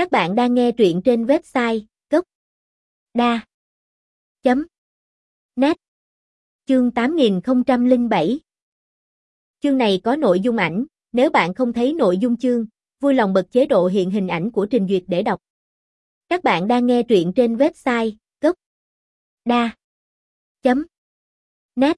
Các bạn đang nghe truyện trên website gốc đa chấm net. Chương 8007 Chương này có nội dung ảnh, nếu bạn không thấy nội dung chương, vui lòng bật chế độ hiện hình ảnh của trình duyệt để đọc. Các bạn đang nghe truyện trên website gốc đa chấm net.